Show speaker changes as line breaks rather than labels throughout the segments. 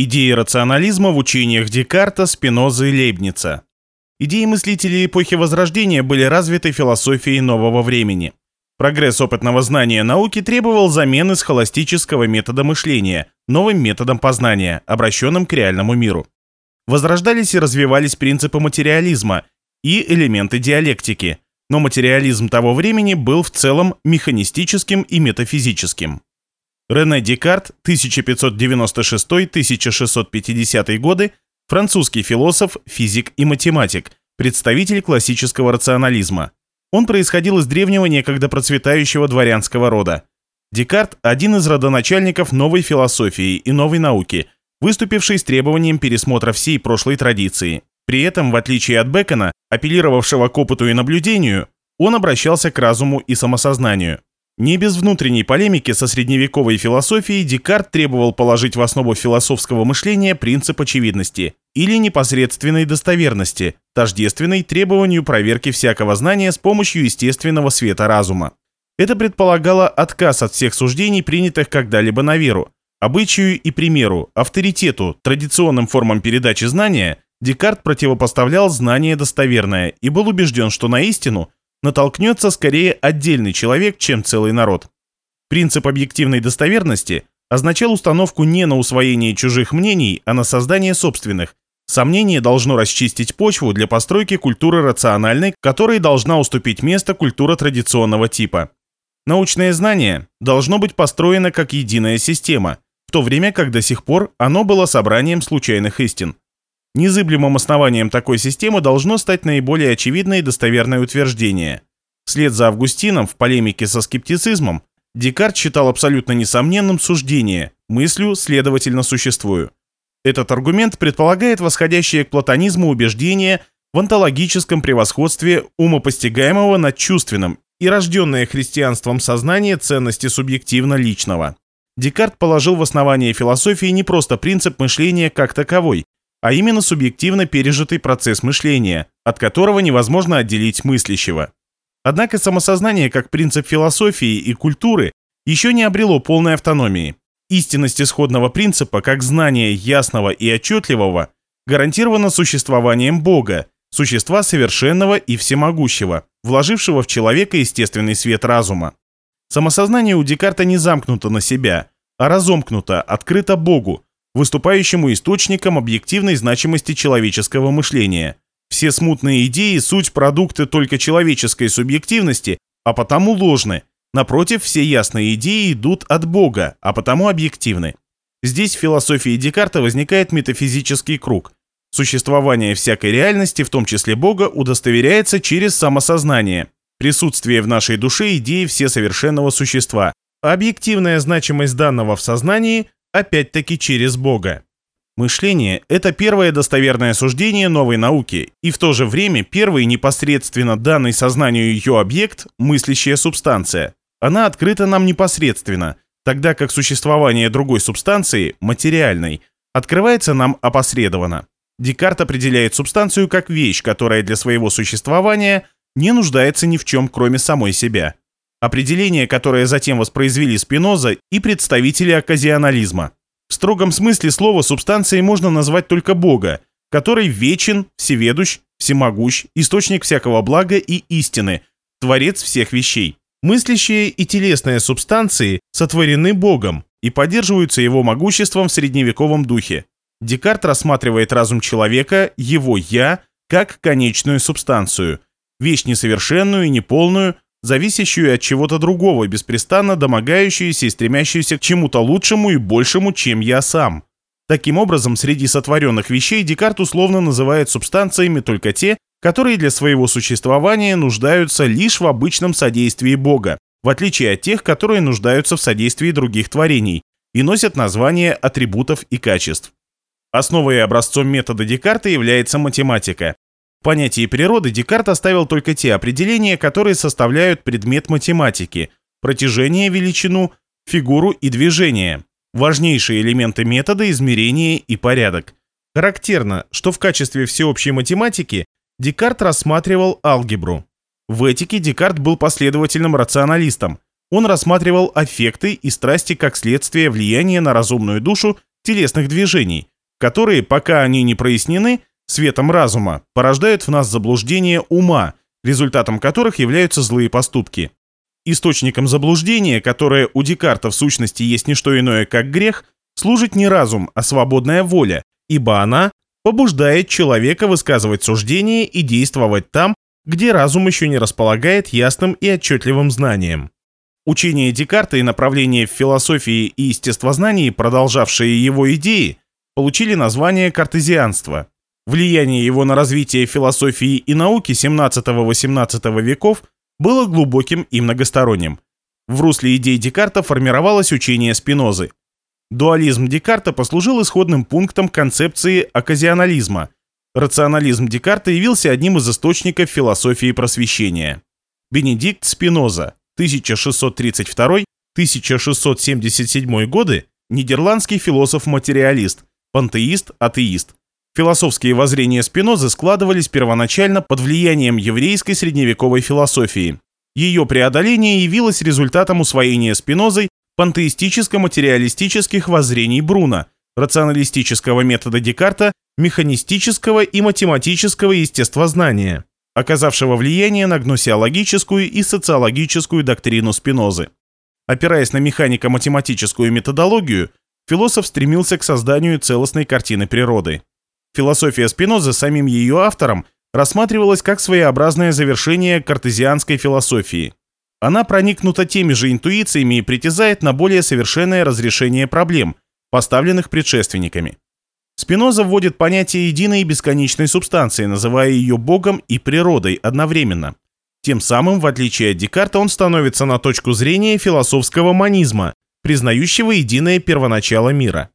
Идеи рационализма в учениях Декарта, Спинозы и Лейбница. Идеи мыслителей эпохи Возрождения были развиты философией нового времени. Прогресс опытного знания науки требовал замены схоластического метода мышления новым методом познания, обращенным к реальному миру. Возрождались и развивались принципы материализма и элементы диалектики, но материализм того времени был в целом механистическим и метафизическим. Рене Декарт, 1596-1650 годы, французский философ, физик и математик, представитель классического рационализма. Он происходил из древнего некогда процветающего дворянского рода. Декарт – один из родоначальников новой философии и новой науки, выступивший с требованием пересмотра всей прошлой традиции. При этом, в отличие от Бекона, апеллировавшего к опыту и наблюдению, он обращался к разуму и самосознанию. Не без внутренней полемики со средневековой философией Декарт требовал положить в основу философского мышления принцип очевидности или непосредственной достоверности, тождественной требованию проверки всякого знания с помощью естественного света разума. Это предполагало отказ от всех суждений, принятых когда-либо на веру, обычаю и примеру, авторитету, традиционным формам передачи знания, Декарт противопоставлял знание достоверное и был убежден, что на истину – натолкнется скорее отдельный человек, чем целый народ. Принцип объективной достоверности означал установку не на усвоение чужих мнений, а на создание собственных. Сомнение должно расчистить почву для постройки культуры рациональной, которой должна уступить место культура традиционного типа. Научное знание должно быть построено как единая система, в то время как до сих пор оно было собранием случайных истин. Незыблемым основанием такой системы должно стать наиболее очевидное и достоверное утверждение. Вслед за Августином в полемике со скептицизмом Декарт считал абсолютно несомненным суждение «мыслю, следовательно, существую». Этот аргумент предполагает восходящее к платонизму убеждение в онтологическом превосходстве умопостигаемого над чувственным и рожденное христианством сознание ценности субъективно-личного. Декарт положил в основание философии не просто принцип мышления как таковой, а именно субъективно пережитый процесс мышления, от которого невозможно отделить мыслящего. Однако самосознание как принцип философии и культуры еще не обрело полной автономии. Истинность исходного принципа, как знание ясного и отчетливого, гарантирована существованием Бога, существа совершенного и всемогущего, вложившего в человека естественный свет разума. Самосознание у Декарта не замкнуто на себя, а разомкнуто, открыто Богу, выступающему источником объективной значимости человеческого мышления. Все смутные идеи – суть продукты только человеческой субъективности, а потому ложны. Напротив, все ясные идеи идут от Бога, а потому объективны. Здесь в философии Декарта возникает метафизический круг. Существование всякой реальности, в том числе Бога, удостоверяется через самосознание. Присутствие в нашей душе идеи всесовершенного существа. объективная значимость данного в сознании опять-таки через Бога. Мышление – это первое достоверное суждение новой науки, и в то же время первый непосредственно данный сознанию ее объект – мыслящая субстанция. Она открыта нам непосредственно, тогда как существование другой субстанции, материальной, открывается нам опосредованно. Декарт определяет субстанцию как вещь, которая для своего существования не нуждается ни в чем, кроме самой себя. Определение, которое затем воспроизвели Спиноза и представители оказионализма. В строгом смысле слова субстанцией можно назвать только Бога, который вечен, всеведущ, всемогущ, источник всякого блага и истины, творец всех вещей. Мыслящие и телесные субстанции сотворены Богом и поддерживаются его могуществом в средневековом духе. Декарт рассматривает разум человека, его «я», как конечную субстанцию, вещь несовершенную и неполную, зависящую от чего-то другого, беспрестанно домогающуюся и стремящуюся к чему-то лучшему и большему, чем я сам. Таким образом, среди сотворенных вещей Декарт условно называет субстанциями только те, которые для своего существования нуждаются лишь в обычном содействии Бога, в отличие от тех, которые нуждаются в содействии других творений и носят название атрибутов и качеств. Основой и образцом метода Декарта является математика. В понятии природы Декарт оставил только те определения, которые составляют предмет математики – протяжение, величину, фигуру и движение, важнейшие элементы метода, измерения и порядок. Характерно, что в качестве всеобщей математики Декарт рассматривал алгебру. В этике Декарт был последовательным рационалистом. Он рассматривал аффекты и страсти как следствие влияния на разумную душу телесных движений, которые, пока они не прояснены, светом разума, порождают в нас заблуждение ума, результатом которых являются злые поступки. Источником заблуждения, которое у Декарта в сущности есть не что иное, как грех, служит не разум, а свободная воля, ибо она побуждает человека высказывать суждения и действовать там, где разум еще не располагает ясным и отчетливым знанием. Учение Декарта и направление в философии и естествознании, продолжавшие его идеи, получили название картезианство. Влияние его на развитие философии и науки 17-18 веков было глубоким и многосторонним. В русле идей Декарта формировалось учение Спинозы. Дуализм Декарта послужил исходным пунктом концепции оказионализма. Рационализм Декарта явился одним из источников философии просвещения. Бенедикт Спиноза 1632-1677 годы, нидерландский философ-материалист, пантеист, атеист. Философские воззрения Спинозы складывались первоначально под влиянием еврейской средневековой философии. Ее преодоление явилось результатом усвоения Спинозой пантеистическо-материалистических воззрений Бруна, рационалистического метода Декарта, механистического и математического естествознания оказавшего влияние на гносеологическую и социологическую доктрину Спинозы. Опираясь на механико-математическую методологию, философ стремился к созданию целостной картины природы. Философия Спинозы самим ее автором рассматривалась как своеобразное завершение картезианской философии. Она проникнута теми же интуициями и притязает на более совершенное разрешение проблем, поставленных предшественниками. Спиноза вводит понятие единой бесконечной субстанции, называя ее Богом и природой одновременно. Тем самым, в отличие от Декарта, он становится на точку зрения философского манизма, признающего единое первоначало мира.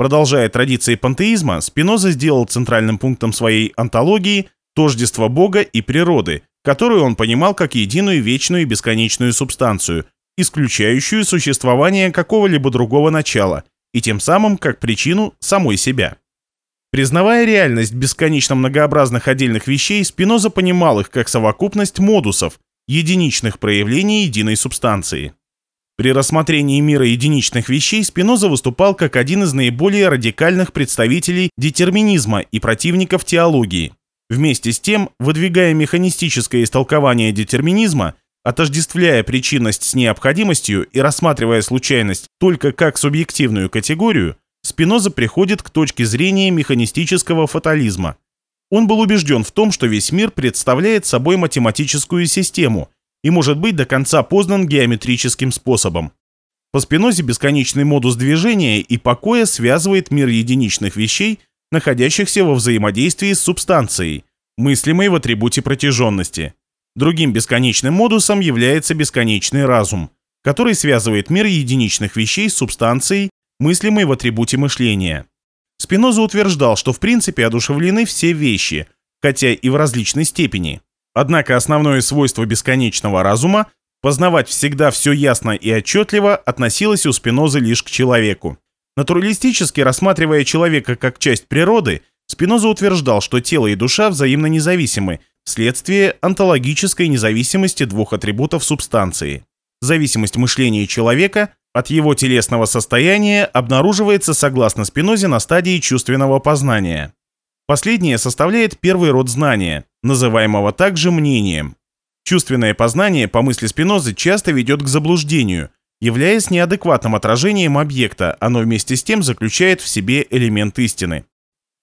Продолжая традиции пантеизма, Спиноза сделал центральным пунктом своей антологии тождество Бога и природы, которую он понимал как единую вечную и бесконечную субстанцию, исключающую существование какого-либо другого начала, и тем самым как причину самой себя. Признавая реальность бесконечно многообразных отдельных вещей, Спиноза понимал их как совокупность модусов, единичных проявлений единой субстанции. При рассмотрении мира единичных вещей Спиноза выступал как один из наиболее радикальных представителей детерминизма и противников теологии. Вместе с тем, выдвигая механистическое истолкование детерминизма, отождествляя причинность с необходимостью и рассматривая случайность только как субъективную категорию, Спиноза приходит к точке зрения механистического фатализма. Он был убежден в том, что весь мир представляет собой математическую систему и может быть до конца познан геометрическим способом. По Спинозе бесконечный модус движения и покоя связывает мир единичных вещей, находящихся во взаимодействии с субстанцией, мыслимой в атрибуте протяженности. Другим бесконечным модусом является бесконечный разум, который связывает мир единичных вещей с субстанцией, мыслимой в атрибуте мышления. Спиноза утверждал, что в принципе одушевлены все вещи, хотя и в различной степени. Однако основное свойство бесконечного разума – познавать всегда все ясно и отчетливо относилось у Спинозы лишь к человеку. Натуралистически рассматривая человека как часть природы, Спиноза утверждал, что тело и душа взаимно независимы вследствие онтологической независимости двух атрибутов субстанции. Зависимость мышления человека от его телесного состояния обнаруживается согласно Спинозе на стадии чувственного познания. Последнее составляет первый род знания, называемого также мнением. Чувственное познание, по мысли Спинозы, часто ведет к заблуждению, являясь неадекватным отражением объекта, оно вместе с тем заключает в себе элемент истины.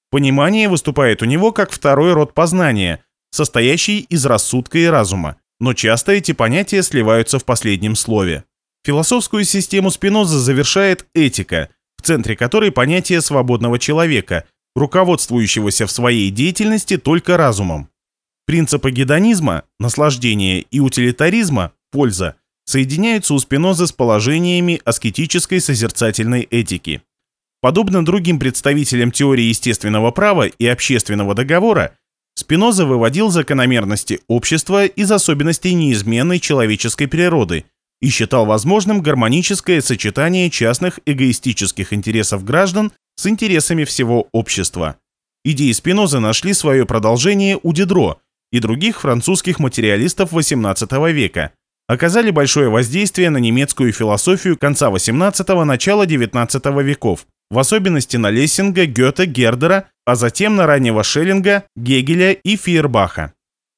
Понимание выступает у него как второй род познания, состоящий из рассудка и разума, но часто эти понятия сливаются в последнем слове. Философскую систему Спиноза завершает этика, в центре которой понятие свободного человека, руководствующегося в своей деятельности только разумом. Принципы гедонизма, наслаждения и утилитаризма, польза, соединяются у Спиноза с положениями аскетической созерцательной этики. Подобно другим представителям теории естественного права и общественного договора, Спиноза выводил закономерности общества из особенностей неизменной человеческой природы – и считал возможным гармоническое сочетание частных эгоистических интересов граждан с интересами всего общества. Идеи Спинозы нашли свое продолжение у Дидро и других французских материалистов XVIII века, оказали большое воздействие на немецкую философию конца XVIII – начала XIX веков. в особенности на Лессинга, Гёте, Гердера, а затем на раннего Шеллинга, Гегеля и Фейербаха.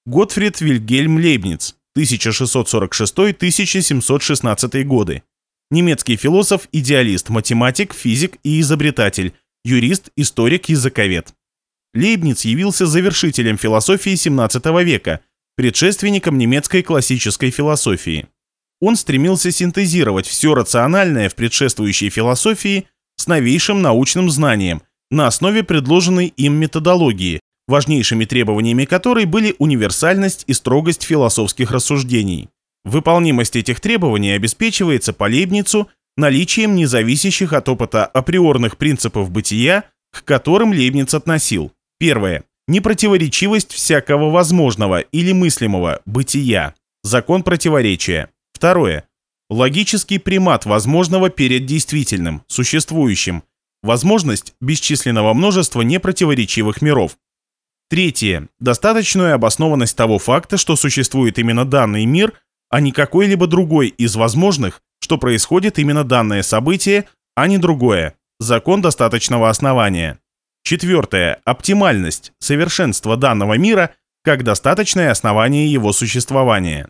Готфрид Вильгельм Лейбниц, 1646-1716 годы. Немецкий философ, идеалист, математик, физик и изобретатель, юрист, историк, языковед. Лейбниц явился завершителем философии XVII века, предшественником немецкой классической философии. Он стремился синтезировать все рациональное в предшествующей философии с новейшим научным знанием на основе предложенной им методологии, важнейшими требованиями которой были универсальность и строгость философских рассуждений. Выполнимость этих требований обеспечивается по Лейбницу наличием независящих от опыта априорных принципов бытия, к которым Лейбниц относил. Первое. Непротиворечивость всякого возможного или мыслимого бытия. Закон противоречия. Второе. Логический примат возможного перед действительным, существующим. Возможность бесчисленного множества непротиворечивых миров. Третье. Достаточную обоснованность того факта, что существует именно данный мир, а не какой-либо другой из возможных, что происходит именно данное событие, а не другое. Закон достаточного основания. Четвертое. Оптимальность, совершенство данного мира как достаточное основание его существования.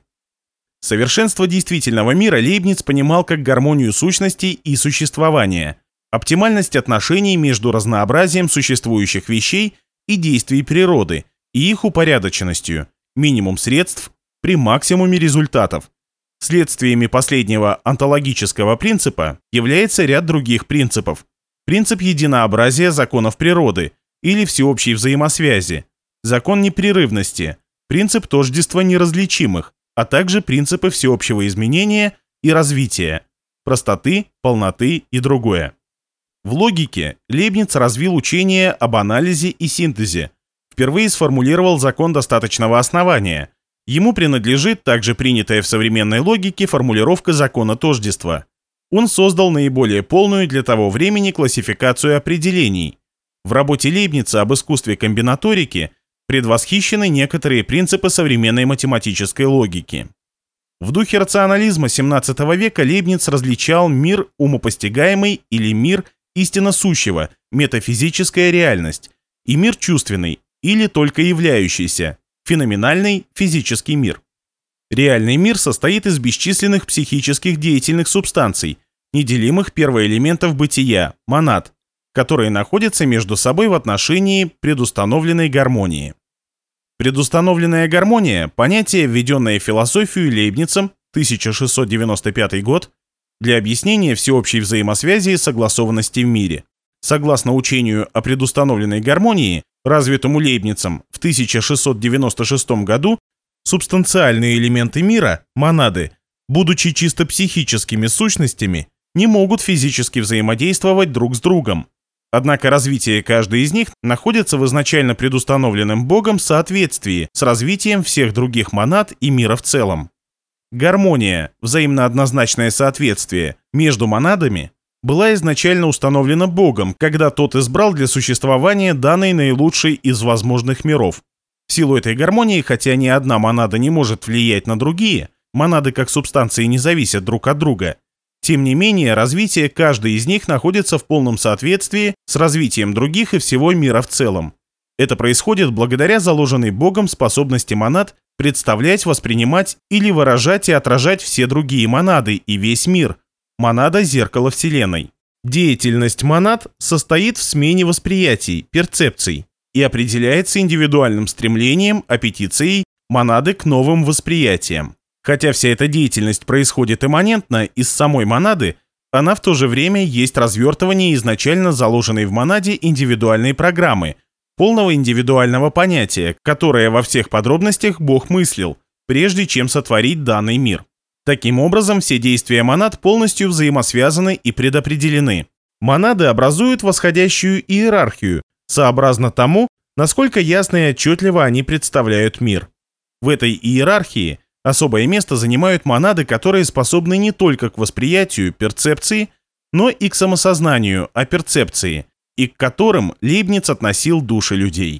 Совершенство действительного мира Лейбниц понимал как гармонию сущностей и существования, оптимальность отношений между разнообразием существующих вещей и действий природы и их упорядоченностью, минимум средств при максимуме результатов. Следствиями последнего онтологического принципа является ряд других принципов. Принцип единообразия законов природы или всеобщей взаимосвязи, закон непрерывности, принцип тождества неразличимых, а также принципы всеобщего изменения и развития, простоты, полноты и другое. В логике Лейбниц развил учение об анализе и синтезе, впервые сформулировал закон достаточного основания. Ему принадлежит также принятая в современной логике формулировка закона тождества. Он создал наиболее полную для того времени классификацию определений. В работе Лейбница об искусстве комбинаторики предвосхищены некоторые принципы современной математической логики. В духе рационализма XVII века Лейбниц различал мир умопостигаемый или мир истинно сущего, метафизическая реальность, и мир чувственный или только являющийся, феноменальный физический мир. Реальный мир состоит из бесчисленных психических деятельных субстанций, неделимых первоэлементов бытия, монад, которые находятся между собой в отношении предустановленной гармонии. Предустановленная гармония – понятие, введенное в философию Лейбницем, 1695 год, для объяснения всеобщей взаимосвязи и согласованности в мире. Согласно учению о предустановленной гармонии, развитому Лейбницем в 1696 году, субстанциальные элементы мира, монады, будучи чисто психическими сущностями, не могут физически взаимодействовать друг с другом, Однако развитие каждой из них находится в изначально предустановленном Богом соответствии с развитием всех других монад и мира в целом. Гармония, взаимно однозначное соответствие между монадами, была изначально установлена Богом, когда тот избрал для существования данный наилучший из возможных миров. В силу этой гармонии, хотя ни одна монада не может влиять на другие, монады как субстанции не зависят друг от друга – тем не менее, развитие каждой из них находится в полном соответствии с развитием других и всего мира в целом. Это происходит благодаря заложенной Богом способности монад представлять, воспринимать или выражать и отражать все другие монады и весь мир. Монада – зеркало Вселенной. Деятельность монад состоит в смене восприятий, перцепций и определяется индивидуальным стремлением, аппетицией монады к новым восприятиям. Хотя вся эта деятельность происходит имманентно из самой монады, она в то же время есть развертывание изначально заложенной в монаде индивидуальной программы, полного индивидуального понятия, которое во всех подробностях Бог мыслил, прежде чем сотворить данный мир. Таким образом, все действия монад полностью взаимосвязаны и предопределены. Монады образуют восходящую иерархию, сообразно тому, насколько ясно и отчетливо они представляют мир. В этой иерархии – Особое место занимают монады, которые способны не только к восприятию, перцепции, но и к самосознанию о перцепции, и к которым Лейбниц относил души людей.